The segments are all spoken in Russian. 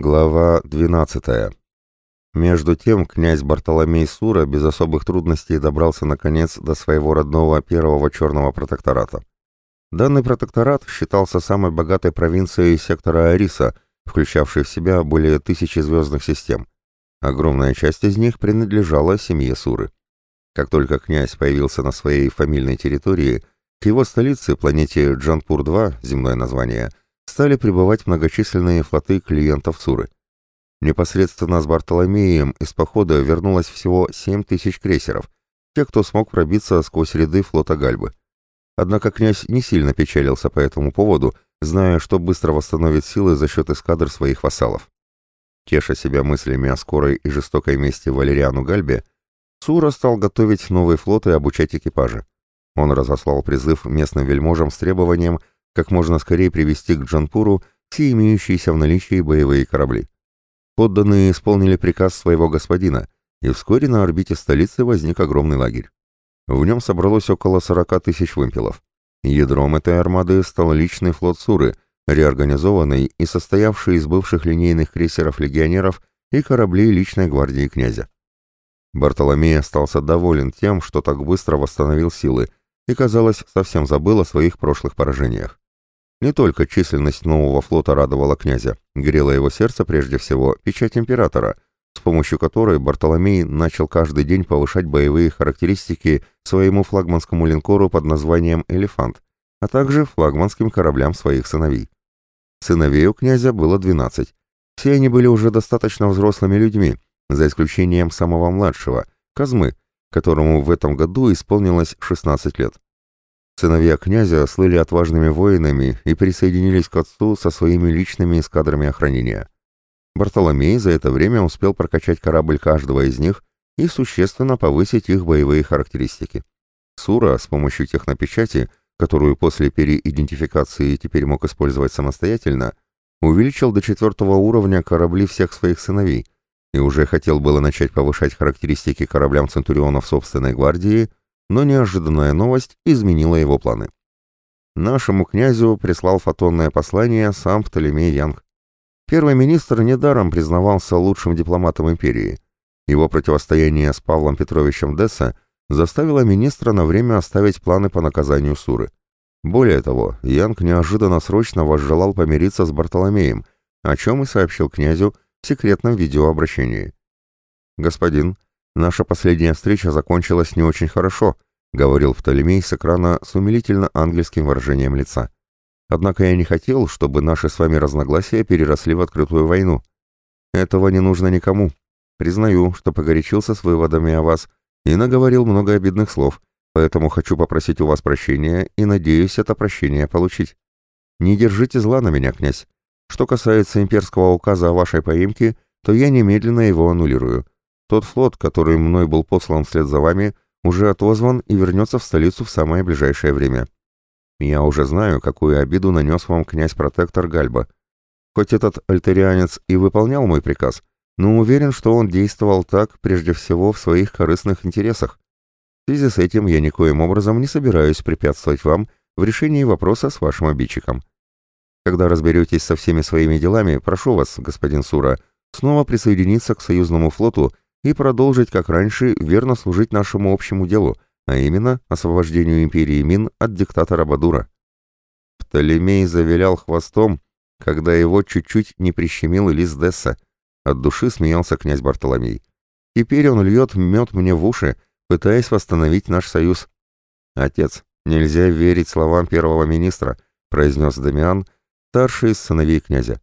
Глава 12. Между тем князь Бартоломей Сура без особых трудностей добрался наконец до своего родного первого черного протектората. Данный протекторат считался самой богатой провинцией сектора Ариса, включавшей в себя более тысячи звездных систем. Огромная часть из них принадлежала семье Суры. Как только князь появился на своей фамильной территории, к его столице, планете Джанпур-2, земное название – стали прибывать многочисленные флоты клиентов Суры. Непосредственно с Бартоломеем из похода вернулось всего 7 тысяч крейсеров, те, кто смог пробиться сквозь ряды флота Гальбы. Однако князь не сильно печалился по этому поводу, зная, что быстро восстановит силы за счет эскадр своих вассалов. Теша себя мыслями о скорой и жестокой мести Валериану Гальбе, Сура стал готовить новый флот и обучать экипажи. Он разослал призыв местным вельможам с требованием – как можно скорее привести к Джанпуру все имеющиеся в наличии боевые корабли. Подданные исполнили приказ своего господина, и вскоре на орбите столицы возник огромный лагерь. В нем собралось около 40 тысяч вымпелов. Ядром этой армады стал личный флот Суры, реорганизованный и состоявший из бывших линейных крейсеров-легионеров и кораблей личной гвардии князя. Бартоломей остался доволен тем, что так быстро восстановил силы, и, казалось, совсем забыл о своих прошлых поражениях. Не только численность нового флота радовала князя, грела его сердце прежде всего печать императора, с помощью которой Бартоломей начал каждый день повышать боевые характеристики своему флагманскому линкору под названием «Элефант», а также флагманским кораблям своих сыновей. Сыновей у князя было 12. Все они были уже достаточно взрослыми людьми, за исключением самого младшего, Казмы, которому в этом году исполнилось 16 лет. Сыновья князя слыли отважными воинами и присоединились к отцу со своими личными эскадрами охранения. Бартоломей за это время успел прокачать корабль каждого из них и существенно повысить их боевые характеристики. Сура с помощью технопечати, которую после переидентификации теперь мог использовать самостоятельно, увеличил до четвертого уровня корабли всех своих сыновей и уже хотел было начать повышать характеристики кораблям Центурионов собственной гвардии – но неожиданная новость изменила его планы. Нашему князю прислал фотонное послание сам Птолемей Янг. Первый министр недаром признавался лучшим дипломатом империи. Его противостояние с Павлом Петровичем Десса заставило министра на время оставить планы по наказанию Суры. Более того, Янг неожиданно срочно возжелал помириться с Бартоломеем, о чем и сообщил князю в секретном видеообращении. «Господин, «Наша последняя встреча закончилась не очень хорошо», — говорил Птолемей с экрана с умилительно ангельским выражением лица. «Однако я не хотел, чтобы наши с вами разногласия переросли в открытую войну. Этого не нужно никому. Признаю, что погорячился с выводами о вас и наговорил много обидных слов, поэтому хочу попросить у вас прощения и надеюсь это прощение получить. Не держите зла на меня, князь. Что касается имперского указа о вашей поимке, то я немедленно его аннулирую». Тот флот, который мной был послан вслед за вами, уже отозван и вернется в столицу в самое ближайшее время. Я уже знаю, какую обиду нанес вам князь-протектор Гальба. Хоть этот альтерианец и выполнял мой приказ, но уверен, что он действовал так, прежде всего, в своих корыстных интересах. В связи с этим я никоим образом не собираюсь препятствовать вам в решении вопроса с вашим обидчиком. Когда разберетесь со всеми своими делами, прошу вас, господин Сура, снова присоединиться к союзному флоту и продолжить, как раньше, верно служить нашему общему делу, а именно освобождению империи Мин от диктатора Бадура. Птолемей завилял хвостом, когда его чуть-чуть не прищемил лист Десса. От души смеялся князь Бартоломей. Теперь он льет мед мне в уши, пытаясь восстановить наш союз. «Отец, нельзя верить словам первого министра», — произнес Дамиан, старший из сыновей князя.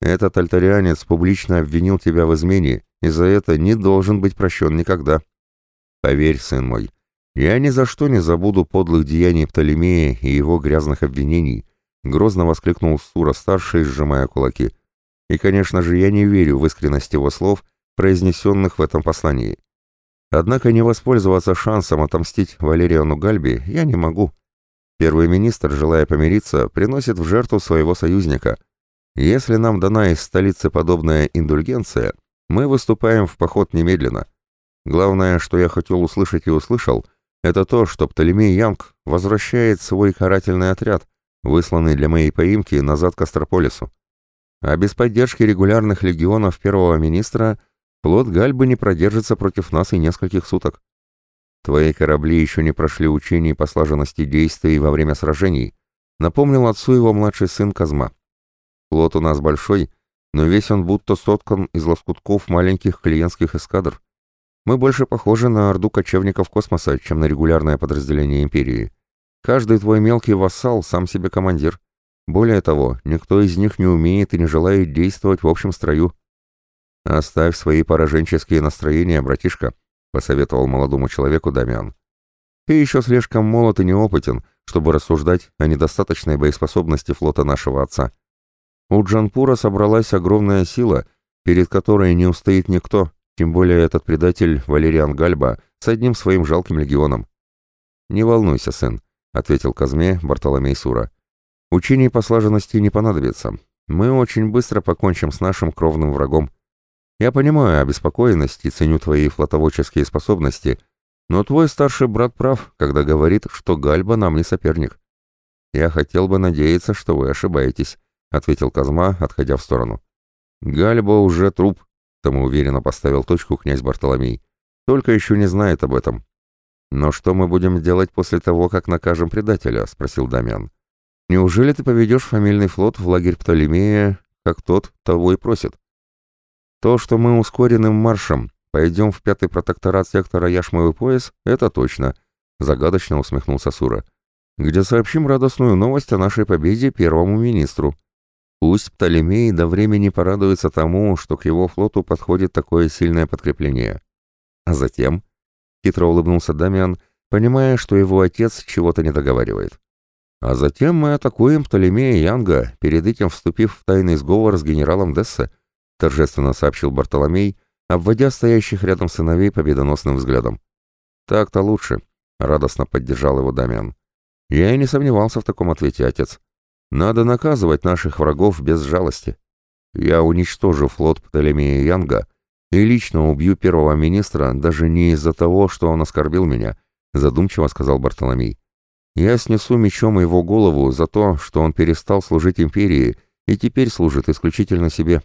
«Этот альтарианец публично обвинил тебя в измене, и за это не должен быть прощен никогда. Поверь, сын мой, я ни за что не забуду подлых деяний Птолемея и его грязных обвинений, грозно воскликнул Сура-старший, сжимая кулаки. И, конечно же, я не верю в искренность его слов, произнесенных в этом послании. Однако не воспользоваться шансом отомстить Валериану Гальби я не могу. Первый министр, желая помириться, приносит в жертву своего союзника. Если нам дана из столицы подобная индульгенция, мы выступаем в поход немедленно. Главное, что я хотел услышать и услышал, это то, что Птолемей Янг возвращает свой карательный отряд, высланный для моей поимки назад к Астрополису. а без поддержки регулярных легионов первого министра флот Гальбы не продержится против нас и нескольких суток. Твои корабли еще не прошли учений по слаженности действий во время сражений, напомнил отцу его младший сын Казма. Флот у нас большой, но весь он будто соткан из лоскутков маленьких клиентских эскадр. Мы больше похожи на орду кочевников космоса, чем на регулярное подразделение Империи. Каждый твой мелкий вассал сам себе командир. Более того, никто из них не умеет и не желает действовать в общем строю. Оставь свои пораженческие настроения, братишка, посоветовал молодому человеку Дамиан. Ты еще слишком молод и неопытен, чтобы рассуждать о недостаточной боеспособности флота нашего отца. У Джанпура собралась огромная сила, перед которой не устоит никто, тем более этот предатель Валериан Гальба с одним своим жалким легионом. «Не волнуйся, сын», — ответил Казме Бартоломей Сура. «Учений по слаженности не понадобится. Мы очень быстро покончим с нашим кровным врагом. Я понимаю обеспокоенность и ценю твои флотоводческие способности, но твой старший брат прав, когда говорит, что Гальба нам не соперник. Я хотел бы надеяться, что вы ошибаетесь, ответил Казма, отходя в сторону. Гальба уже труп, самоуверенно поставил точку князь Бартоломей. Только еще не знает об этом. Но что мы будем делать после того, как накажем предателя? спросил Дамиан. Неужели ты поведешь фамильный флот в лагерь Птолемея, как тот того и просит? То, что мы ускоренным маршем пойдем в пятый протекторат сектора Яшмовый пояс, это точно, загадочно усмехнулся Сура, где сообщим радостную новость о нашей победе первому министру. Пусть Птолемей до времени порадуется тому, что к его флоту подходит такое сильное подкрепление. А затем, хитро улыбнулся Дамиан, понимая, что его отец чего-то не договаривает. А затем мы атакуем Птолемея Янга, перед этим вступив в тайный сговор с генералом Дессе, торжественно сообщил Бартоломей, обводя стоящих рядом сыновей победоносным взглядом. «Так-то лучше», — радостно поддержал его Дамиан. «Я и не сомневался в таком ответе, отец. Надо наказывать наших врагов без жалости. Я уничтожу флот Птолемея Янга и лично убью первого министра даже не из-за того, что он оскорбил меня», — задумчиво сказал Бартоломей. «Я снесу мечом его голову за то, что он перестал служить империи и теперь служит исключительно себе».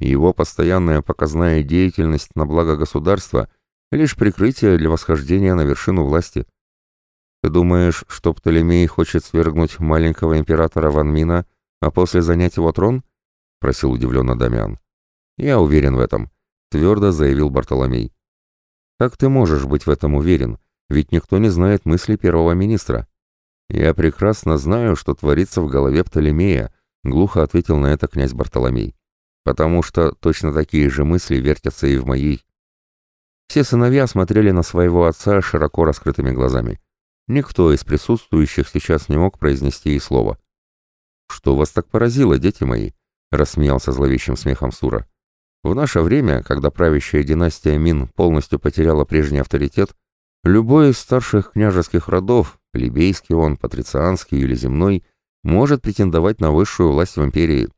Его постоянная показная деятельность на благо государства — лишь прикрытие для восхождения на вершину власти. Ты думаешь, что Птолемей хочет свергнуть маленького императора Ванмина, а после занять его трон? — просил удивленно Дамиан. Я уверен в этом, — твердо заявил Бартоломей. Как ты можешь быть в этом уверен? Ведь никто не знает мысли первого министра. Я прекрасно знаю, что творится в голове Птолемея, — глухо ответил на это князь Бартоломей потому что точно такие же мысли вертятся и в моей. Все сыновья смотрели на своего отца широко раскрытыми глазами. Никто из присутствующих сейчас не мог произнести и слова. «Что вас так поразило, дети мои?» — рассмеялся зловещим смехом Сура. «В наше время, когда правящая династия Мин полностью потеряла прежний авторитет, любой из старших княжеских родов, плебейский он, патрицианский или земной, может претендовать на высшую власть в империи.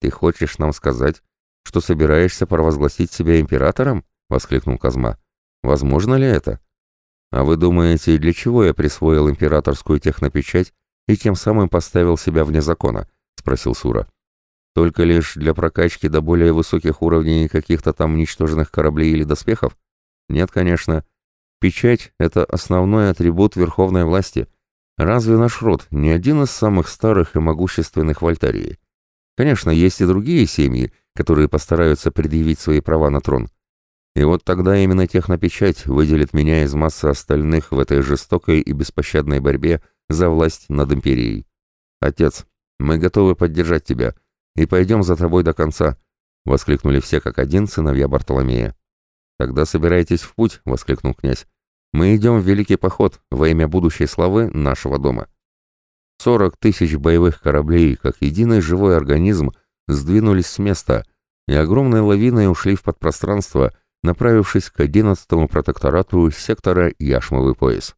«Ты хочешь нам сказать, что собираешься провозгласить себя императором?» — воскликнул Казма. «Возможно ли это?» «А вы думаете, для чего я присвоил императорскую технопечать и тем самым поставил себя вне закона?» — спросил Сура. «Только лишь для прокачки до более высоких уровней каких-то там ничтожных кораблей или доспехов? Нет, конечно. Печать — это основной атрибут верховной власти. Разве наш род не один из самых старых и могущественных в Альтарии?» Конечно, есть и другие семьи, которые постараются предъявить свои права на трон. И вот тогда именно технопечать выделит меня из массы остальных в этой жестокой и беспощадной борьбе за власть над империей. Отец, мы готовы поддержать тебя и пойдем за тобой до конца, воскликнули все как один сыновья Бартоломея. Тогда собирайтесь в путь, воскликнул князь. Мы идем в великий поход во имя будущей славы нашего дома. Сорок тысяч боевых кораблей, как единый живой организм, сдвинулись с места и огромной лавиной ушли в подпространство, направившись к одиннадцатому протекторату сектора Яшмовый пояс.